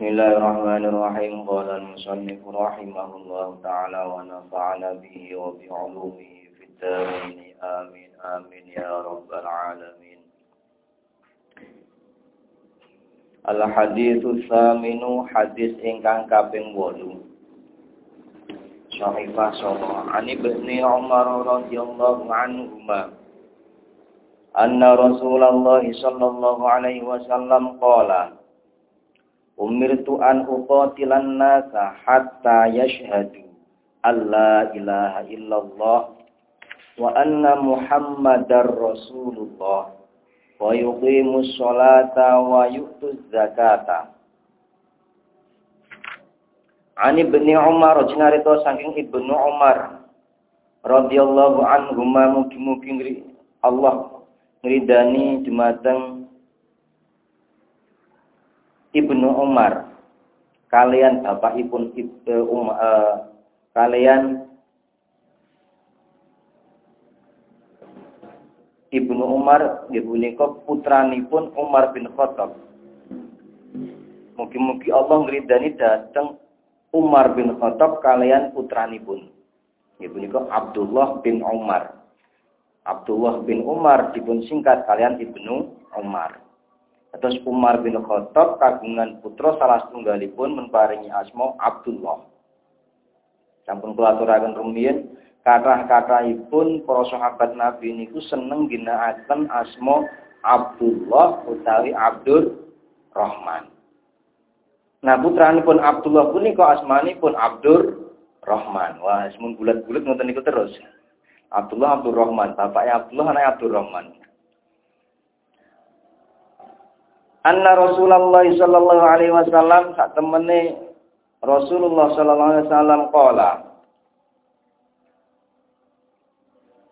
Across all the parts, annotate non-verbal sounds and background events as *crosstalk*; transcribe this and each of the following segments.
بسم الله الرحمن الرحيم قال المصنف رحمه الله تعالى ونفعنا به وبعلومه في الدارين آمين آمين يا رب العالمين Al haditsu saminu hadis ingkang kaping 8 Sahifah sama Ani ibni Umar radhiyallahu anhuma Anna Rasulullah sallallahu alaihi wasallam qala Umirtu an uqatilan nasa hatta yashhadu alla ilaha illallah wa anna Muhammadar Rasulullah wa yuqimus sholata wa yu'tuz zakata. Ani ibni Umar jinarito saking ibnu Umar radhiyallahu anhu mugi-mugi Allah ngridani dumateng Ibnu Umar kalian bapakipun Ibnu um, uh, kalian Ibnu Umar nggih punika putranipun Umar bin Khattab. Mugi-mugi Allah ngridani dateng Umar bin Khattab kalian putranipun. Nggih punika Abdullah bin Umar. Abdullah bin Umar dipun singkat kalian Ibnu Umar. Terus Umar bin Khattab kagungan putra salah setunggalipun menparingi asma Abdullah. Sampun kula aturaken rumiyin kathah-kathahipun para sahabat Nabi niku seneng ginakaken asma Abdullah utawi Abdur Rahman. Nah putranipun Abdullah punika asmanipun Abdur Rahman. Wah, semun bulat-bulat ngoten niku terus. Abdullah Abdur Rahman, bapaknya Abdullah anaknya Abdur Rahman. Anna Rasulullah sallallahu alaihi wasallam sak temene Rasulullah sallallahu alaihi wasallam qala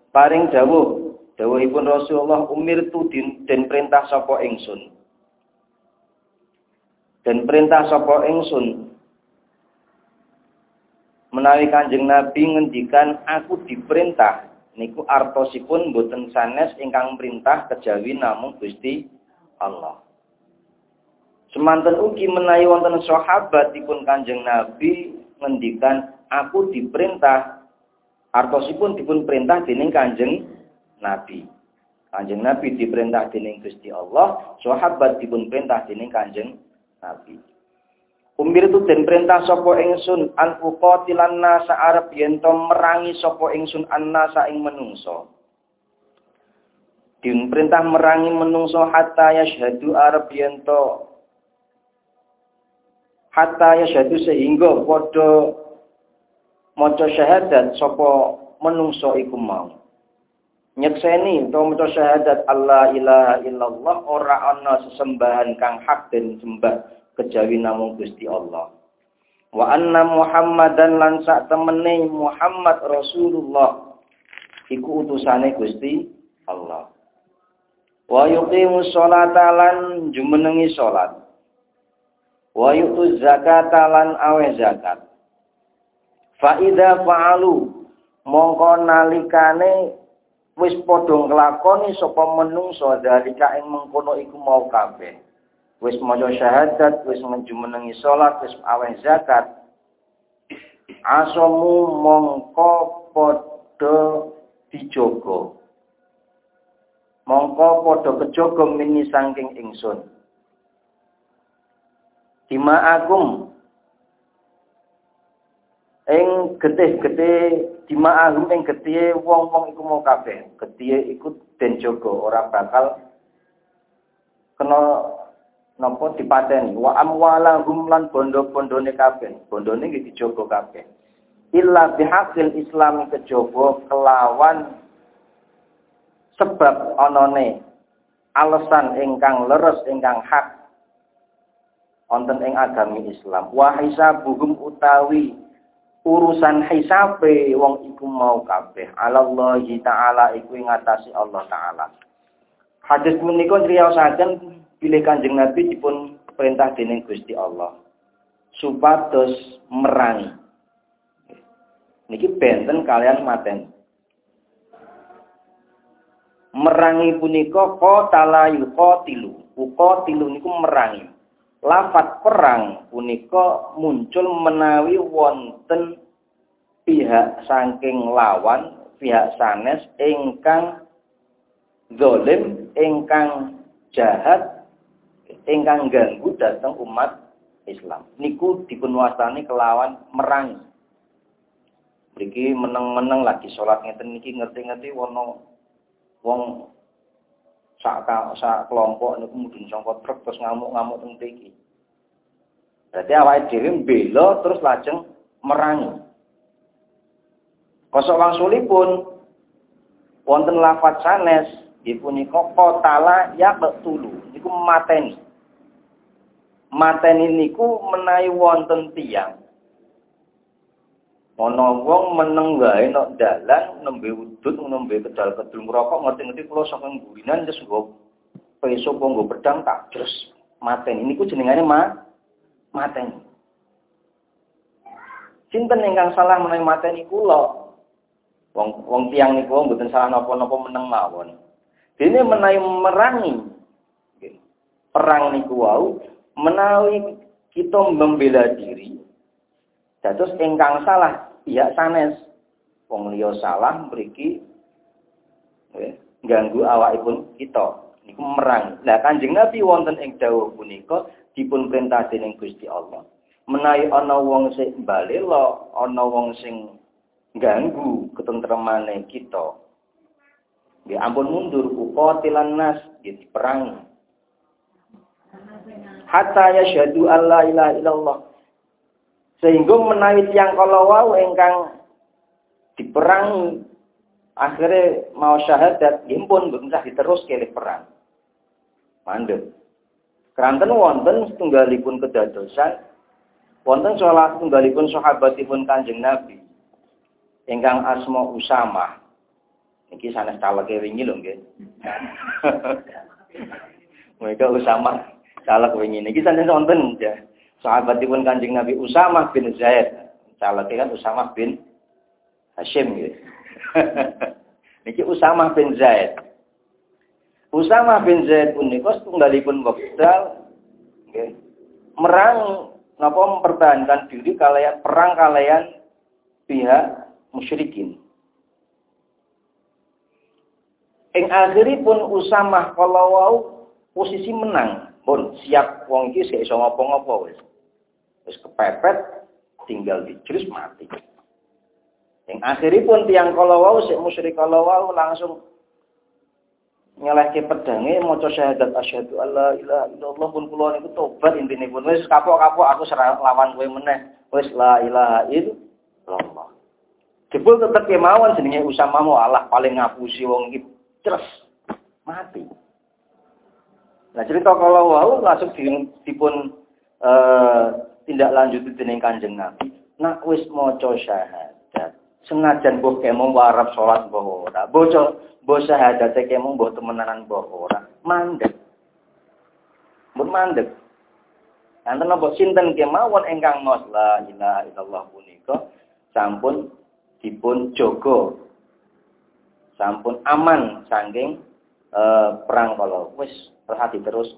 Paring dawuh, dawuhipun Rasulullah umirtu den perintah sapa ingsun. Den perintah sapa ingsun menawi Kanjeng Nabi ngendikan aku diperintah niku artosipun boten sanes ingkang perintah kejawi namung Gusti Allah. Semanten ugi menawi wonten sahabat dipun Kanjeng Nabi ngendikan aku diperintah artosipun dipun perintah dening Kanjeng Nabi. Kanjeng Nabi diperintah dening Gusti Allah, sahabat dipun perintah dening Kanjeng Nabi. Umbir itu den perintah sapa ingsun an uqatilan nasa arep yen merangi sapa ingsun annasa ing menungso. Din perintah merangi menungso hatta yashhadu arep yen hatta yashhadu sehingga padha maca syahadat sapa menungso iku mau. Nyekseni utawa maca syahadat Allah ilaha illallah ora ana sesembahan kang hak den sembah kejawi namung Gusti Allah. Wa anna Muhammadan lan sak temene Muhammad Rasulullah iku utusane Gusti Allah. Wa yuqimu sholata lan jumenengi salat. Wa yu'tu zakata lan awe zakat. Fa idza fa'alu mongko nalikane wis padha nglakoni sapa menungso dalika ing mengkono iku mau kabeh. Wis maca syahadat wis menjumenengi salat wis aweh zakat. Asamu mongko padha dijogo. Mongko padha kejogo mini saking ingsun dima'akum ing getih-getih dima'ahum ing getih wong-wong iku mau kabeh. Getih iku den jogo ora bakal kena napa dipateni. Wa amwalahum lan bondo-bondone kabeh. Bondone nggih dijogo kabeh. Illa bihaqil islam kejaba kelawan sebab anane alasan ingkang leres ingkang hak wonten ing agami Islam. Wa hisabuhum utawi urusan hisabe wong iku mau kabeh. Allah taala iku ngatasi Allah taala. Hadis menika ngriyosake pilih Kanjeng Nabi dipun perintah dening Gusti Allah. Supados merangi. Niki benten kalian maten merangi punika qatala yuqatilu. Uqatilu niku merangi lafat perang punika muncul menawi wonten pihak saking lawan pihak sanes ingkang zalim ingkang jahat ingkang ganggu datang umat Islam. Niku dipunwastani kelawan merangi mriki meneng-meneng lagi salat ngeten niki ngerti-ngerti wono wong sak sak kelompok niku mudun sangka truk terus ngamuk-ngamuk teng mriki. Berarti awake dhewe mbela terus lajeng merangi. Kosok wangsulipun wonten lafaz sanes dipunika qatala yaqtulu niku mateni. Mateni niku menawi wonten tiyang Ana wong meneng wae nek dalan nembe udut nembe kedal-kedul ngrokok ngerti-ngerti kula saking gurinan terus nggo peso nggo pedang tak terus mateni. Niku jenengane ma mateni. Sinten ingkang salah menawi mateni kula? Wong wong tiyang niku mboten salah napa-napa meneng mawon. Dene menawi merangi perang niku wau menawi kita membela diri dados ingkang salah pihak sanes wong liya salah mriki ganggu awakipun kita niku merang. Lah Kanjeng Nabi wonten ing dawuh punika dipun perintah dening Gusti Allah. Menawi ana wong sing balela, ana wong sing ganggu ketentremane kita. Nggih ampun mundur uqatilan nas nggih perang. Hatta yashhadu alla ilaha illallah sehingga menawi tiang kalau wau engkang diperangi akhirnya mau syahadat impun berusaha diterus ke perang. Mandek. Keranten wonten setunggalipun kedadosan wonten salah setunggalipun sahabatipun Kanjeng Nabi ingkang asma Usama. Niki sanes caleke wingi lho nggih. *laughs* Mereka Usama caleg wingi niki sanes wonten ya sahabatipun Kanjeng Nabi Usamah bin Zaid. Calake kan Usamah bin Hashim gitu. *laughs* Niki Usamah bin Zaid. Usamah bin Zaid punika setunggalipun wekdal nggih merang napa mempertahankan diri kalian perang kalian pihak musyrikin. Ing akhiripun Usamah kalau wau posisi menang, pun siap wong iki sik iso ngopo-ngopo wis. Terus kepepet tinggal dijrus mati. Yang akhiripun tiang kalawau sik musyrik kalawau langsung nyelehke pedange maca syahadat asyhadu alla ilaha illallah pun kula niku tobat intine pun wis kapok-kapok aku lawan kowe meneh wis la ilaha illallah. Jebul tetep kemauan jenenge Usama mau Allah paling ngapusi wong iki terus mati. Nah cerita kalau wau langsung dipun eh tindak lanjut dening Kanjeng Nabi. Nak wis maca syahadat, senajan mbok kemo warap salat mbok ora. Boco mbok syahadat kemo mbok temenanan mbok ora. Mandek. Mun mandek. Nanten napa sinten kemawon ingkang ngos la ilaha illallah punika sampun dipun jaga sampun aman saking uh, perang kalau wis perhati terus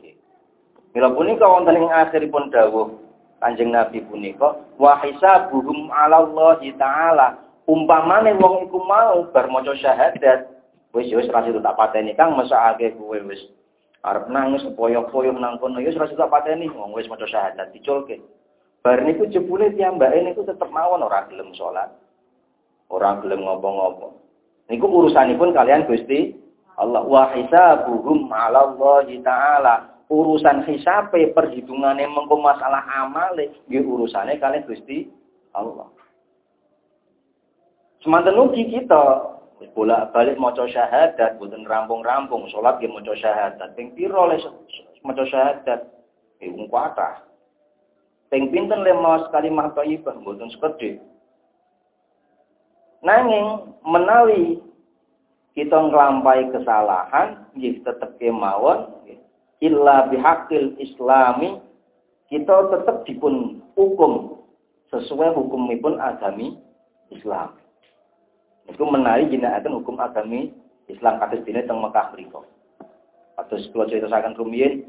Mila punika wonten ing akhiripun dawuh Kanjeng Nabi punika wa hisabuhum 'ala Allah taala. Umpamane wong iku mau bar maca syahadat wis wis ra tak pateni. Kang mesake kowe wis. Arep nangis poyo-poyo nang kono ya wis ra pateni. Wong wis maca syahadat diculke. Bar niku jebule piyambake niku tetep mawon ora gelem salat ora gelem ngopo-ngopo. Niku urusanipun kalian Gusti Allah. Wa hisabuhum 'ala Allah taala urusan hisape perhitungane mengko masalah amale nggih urusane kalian Gusti Allah. Semanten ugi kita bolak-balik maca syahadat boten rampung-rampung salat nggih maca syahadat ping pira le maca syahadat nggih wong kathah. Ping pinten le maos kalimat thayyibah boten. Nanging menawi kita nglampahi kesalahan nggih tetep kemawon illa bihaqil islami kita tetap dipun hukum sesuai hukumipun agami Islam. Itu menarik jinakaken hukum agami Islam kados dene teng Mekah mriku. Kados kula critosaken rumiyin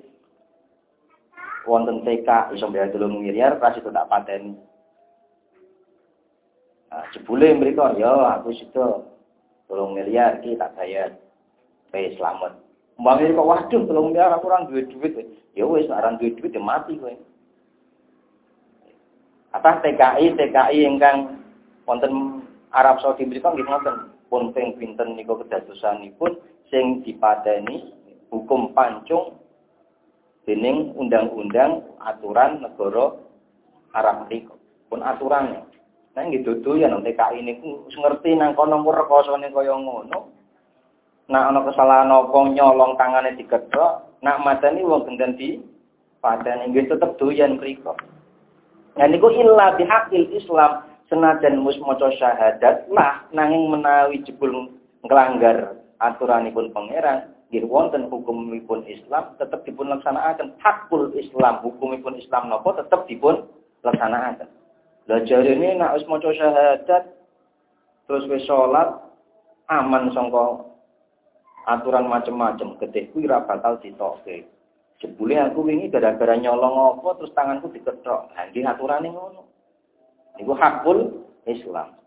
wonten TK iso bayar 3 miliar pas itu tak paten. Nah, jebule mriku ya aku situ 3 miliar iki tak bayar. Selamat. Mbangnya kok waduh tolong miliar aku orang duit duit. Ya wis orang duit duit ya mati kowe. Apa TKI TKI ingkang wonten Arab Saudi mriku nggih ngoten. Pun ping pinten niku kedadosanipun sing dipateni hukum pancung dening undang-undang aturan negara Arab mriku. Pun aturannya. Nggih dudu ya nang TKI niku ngerti nang kono rekosane kaya ngono. Nak ana kesalahan apa nyolong tangane dikethok, nak mateni wong gendhen di padane nggih tetep doyan mriku. Nah niku illa bihaqil Islam senajan mus maca syahadat lah nanging menawi jebul nglanggar aturanipun pangeran nggih wonten hukumipun Islam tetep dipun laksanakaken hakul Islam hukumipun Islam napa tetep dipun laksanakaken. Lah jarene nek wis maca syahadat terus wis salat aman sangka aturan macam-macam getih kuwi ora bakal ditokke. Jebule aku wingi gara-gara nyolong apa terus tanganku diketok. Lah iki aturane ngono. Iku hakul Islam.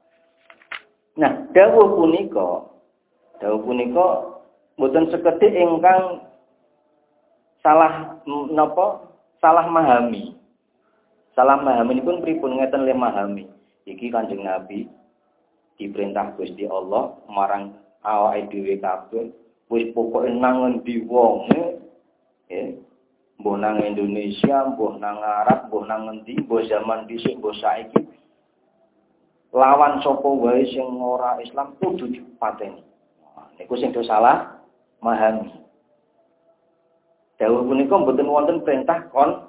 Nah, dawuh punika dawuh punika mboten sekedhik ingkang salah napa salah memahami. Salah memahami pun pripun ngeten le memahami. Iki Kanjeng Nabi diperintah Gusti Allah marang awake dhewe kabeh wis pokoke nang ngendi wonge ya mbuh nang Indonesia, mbuh nang Arab, mbuh nang ngendi, mbuh zaman dhisik, mbuh saiki lawan sapa wae sing ora Islam kudu dipateni. Nah, niku sing salah memahami. Dawuh punika mboten wonten perintah kon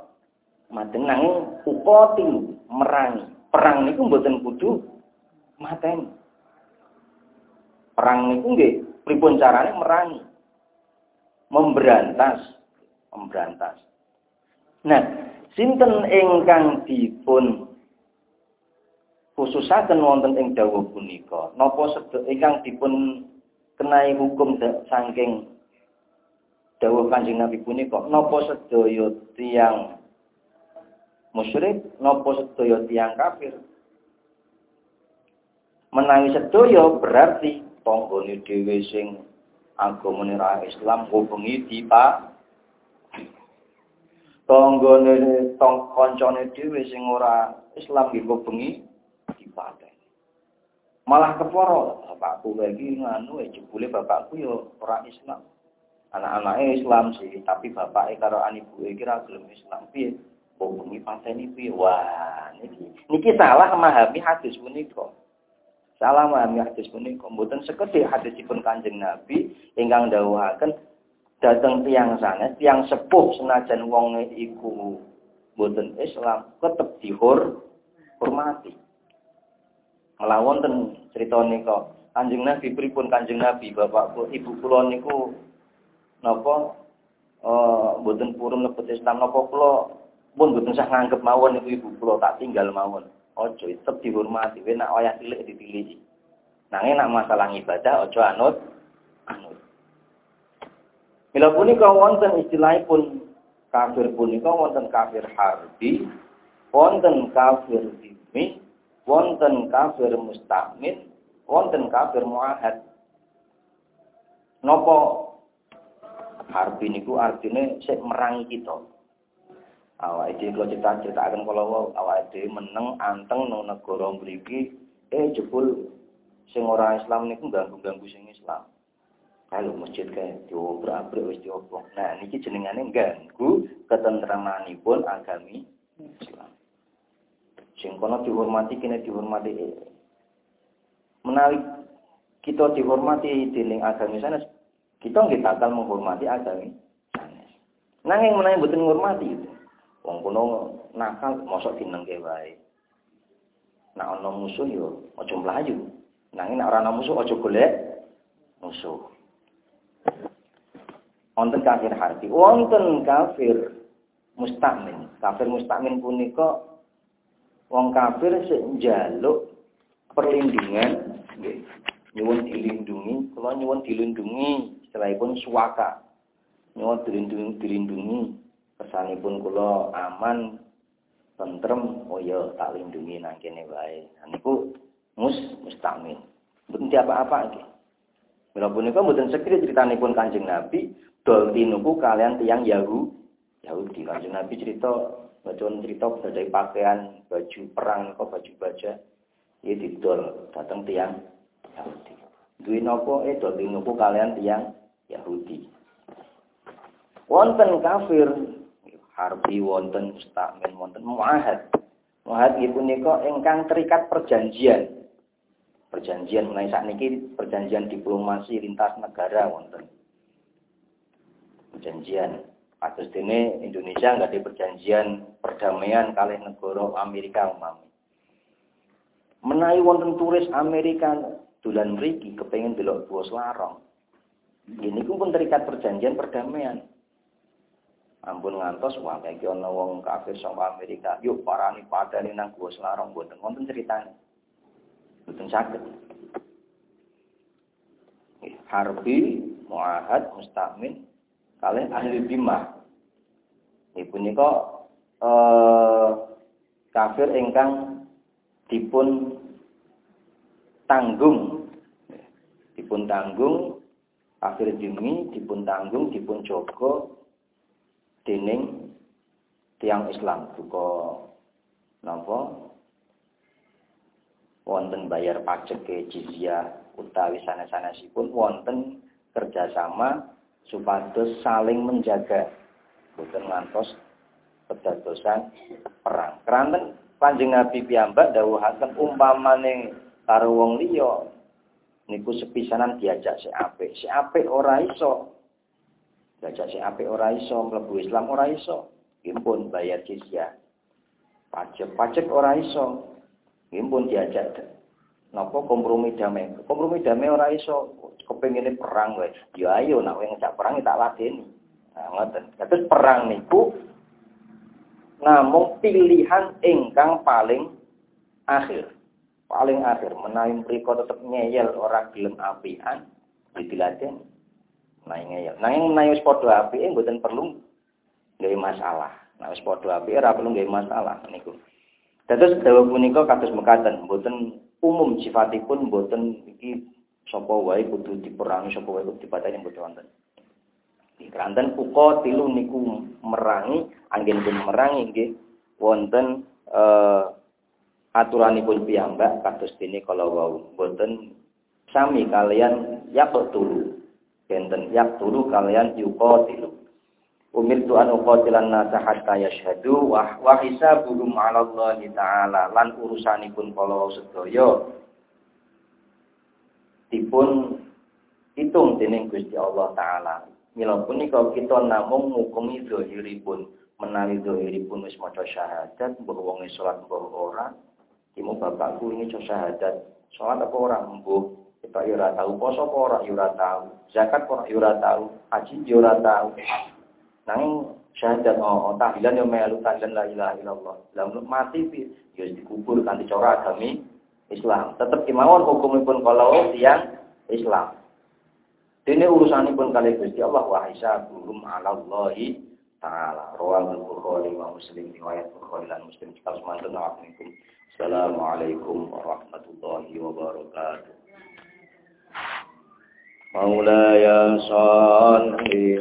mateng nanging upati merangi. Perang niku mboten kudu mateni. Perang niku nggih pripun carane? Merangi. Memberantas. Memberantas. Nah sinten ingkang dipun khususaken wonten ing dawuh punika? Napa sedek ingkang dipun kenai hukum saking dawuh Kanjeng Nabi punika? Napa sedaya tiang musyrik? Napa sedaya tiang kafir? Menawi sedaya berarti tanggane dhewe sing agamane Islam ngobengi dipa. Tanggane tong kancane dhewe sing ora Islam iki ngobengi dipateni malah keporo bapakku lagi nganu ya jebule bapakku yo ora Islam. Anak-anaknya Islam sih tapi bapaknya karo anibu kira gelem Islam. Piye? Ngobengi pateni piye? Wah niki niki salah memahami hadis punika Salah memahami hadis punika mboten sekedhik hadisipun Kanjeng Nabi ingkang dawuhaken dateng tiang sana, tiang sepuh senajan wong iku mboten Islam tetep dihur hormati. Malah wonten cerita nika Kanjeng Nabi pripun Kanjeng Nabi Bapak Ibu kula niku napa eh mboten purun lebet Islam napa kula pun mboten sah nganggep mawon ibu kula tak tinggal mawon. Ojo tetep dihormati, kowe nak wayah cilik ditilihi. Nanging nak masalah ibadah ojo anut Mila punika wonten istilahipun kafir punika wonten kafir harbi, wonten kafir dimi, wonten kafir mustakmin, wonten kafir muahad. Nopo harbi niku artine sik merangi kita. Awak dhewe kula cerita-ceritaken kala wau awak dhewe meneng anteng nang negara mriki eh jebul sing ora Islam niku ganggu-ganggu sing Islam. Kalau masjid kayak diobrak-abrik wis diobong. Nah niki jenengane ganggu ketentramanipun agami Islam. Sing kono dihormati kene dihormati. Menawi kita dihormati dening agami sana, kita nggih bakal menghormati agami sanes. Nanging menawi ngurmati itu. Wong kuno nakal mosok dinengke wae. Nak ana musuh yo aja mlayu. Nanging nek ora ana musuh aja golek musuh. Wonten kafir harbi, wonten kafir mustakmin. Kafir mustakmin punika wong kafir sing njaluk perlindungan. Nyuwun dilindungi, kula nyuwun dilindungi setelahipun suwaka. Nyuwun dilindungi, dilindungi kesanipun kula aman tentrem oh ya tak lindungi nang kene wae niku mus mustamin mboten apa-apa nggih Mila punika mboten sekrit critanipun Kanjeng Nabi dol tinuku kalian tiang Yahu Yahudi. Kanjeng Nabi cerita bacaan cerita dari pakaian baju perang kok baju baja ya didol datang tiang Yahudi. Duwe napa eh dol tinuku kalian tiang Yahudi. Wonten kafir harbi wonten mustakmin wonten muahad. Muahad iku punika ingkang terikat perjanjian. Perjanjian saat ini perjanjian diplomasi lintas negara wonten. Perjanjian. Atas ini Indonesia nggak ada perjanjian perdamaian kali negara Amerika umami. Menai wonten turis Amerika tulan mriki kepengen delok bos larong. Ini pun terikat perjanjian perdamaian ampun ngantos wah iki ana wong kafir saka Amerika. Yuk parani padani nang gua Selarong mboten. Wonten critane mboten saged. Harbi muahad mustamin kalian ahli bimah ini punika eh, kafir ingkang dipun tanggung. Dipun tanggung kafir dimi dipun tanggung dipun jogo dening tiang Islam duka napa wonten bayar pajak ke jizyah utawi sanes-sanesipun wonten kerjasama supados saling menjaga boten ngantos kedadosan perang. Keranten Kanjeng Nabi piyambak dawuhaken umpamane karo wong liya niku sepisanan diajak si apik. Si apik ora iso Belajar si ape ora iso, mlebu Islam ora iso. Impun bayar jizyah. Pajak pajak ora iso. Impun diajak napa kompromi damai. Kompromi damai ora iso. Kepengine perang wae. Ya ayo nak kowe ngejak perang tak ladeni. Nah, ngoten. Terus perang niku namung pilihan ingkang paling akhir. Paling akhir menawi mriku tetep ngeyel ora gelem apian didiladeni. Nah ngeyel. Nanging menawi wis padha apike mboten perlu gawe masalah. Nah wis padha apike ora perlu gawe masalah niku. Dados dawuh punika kados mekaten, mboten umum sifatipun mboten iki sapa wae kudu diperangi sapa wae kudu dipateni mboten. Di keranten uko tilu niku merangi, anggen pun merangi nggih wonten eh, aturanipun piyambak kados dene kalau wau mboten sami kalian yaqtulu benten yak tulu kalian yuqatilu. Umirtu an uqatilan nasa hatta yashhadu wa wa hisabuhum 'ala Allah taala. Lan urusanipun kala sedaya. Dipun hitung dening Gusti Allah taala. Mila punika kita namung ngukumi zahiripun menawi zahiripun wis maca syahadat mbah wong salat mbah ora. Bapakku ini syahadat. Salat apa ora mbuh kita ya yura tahu poso orang yura ya tahu, zakat orang yura ya tahu, haji yura tahu. Nanging syahadat oh, oh tahlilan yang melu tahlilan la ilaha illallah. dalam mati pi ya dikubur kan dicora agami Islam. tetap kemauan hukum pun kalau yang Islam. ini urusan pun kali Gusti Allah wa hisabuhum 'ala Allahi taala. Rawal Bukhari wa Muslim riwayat Bukhari dan Muslim kita semanten Assalamualaikum warahmatullahi wabarakatuh. مولاي صل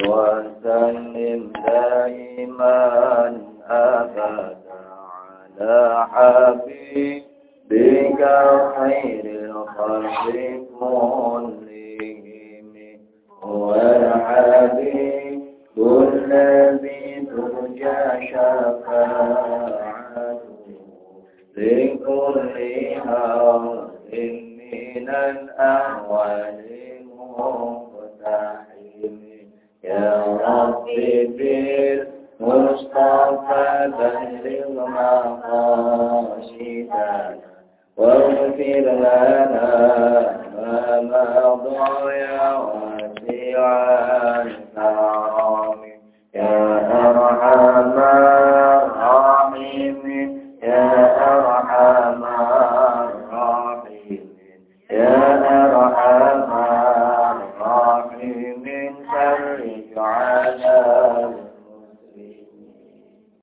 وسلم دائما أبدا على حبيبك خير الخلق كلهم. هو الحبيب الذي ترجى شفاعته لكل هوى الأولين